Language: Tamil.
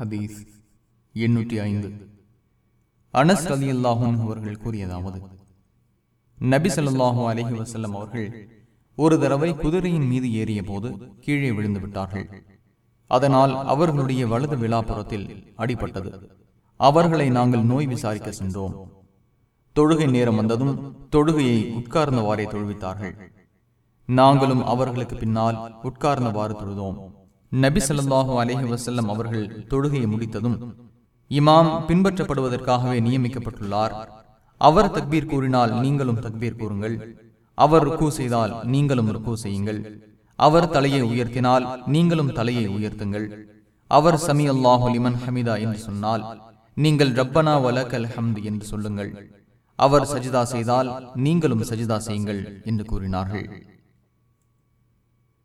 ஹதீஸ் எண்ணூற்றி ஐந்து. அனஸ் அலி அல்லாஹும் அவர்கள் கூறியதாவது நபி ஸல்லல்லாஹு அலஹி வசல்லம் அவர்கள் ஒரு தடவை குதிரையின் மீது ஏறிய போது கீழே விழுந்து விட்டார்கள். அதனால் அவர்களுடைய வலது விழாப்புறத்தில் அடிபட்டது. அவர்களை நாங்கள் நோய் விசாரிக்க சென்றோம். தொழுகை நேரம் வந்ததும் தொழுகையை உட்கார்ந்தவாறே தொழுவித்தார்கள். நாங்களும் அவர்களுக்கு பின்னால் உட்கார்ந்தவாறு தொழுதோம். நபி சொல்லாஹு அலஹி வசல்லம் அவர்கள் தொழுகையை முடித்ததும் இமாம் பின்பற்றப்படுவதற்காகவே நியமிக்கப்பட்டுள்ளார். அவர் தக்பீர் கூறினால் நீங்களும் தக்பீர் கூறுங்கள். அவர் ருக்கு செய்தால் நீங்களும் ருக்கு செய்யுங்கள். அவர் தலையை உயர்த்தினால் நீங்களும் தலையை உயர்த்துங்கள். அவர் சமி அல்லாஹு லிமன் ஹமிதா என்று சொன்னால் நீங்கள் ரப்பனா வலக்கல் ஹம்து என்று சொல்லுங்கள். அவர் சஜிதா செய்தால் நீங்களும் சஜிதா செய்யுங்கள் என்று கூறினார்கள்.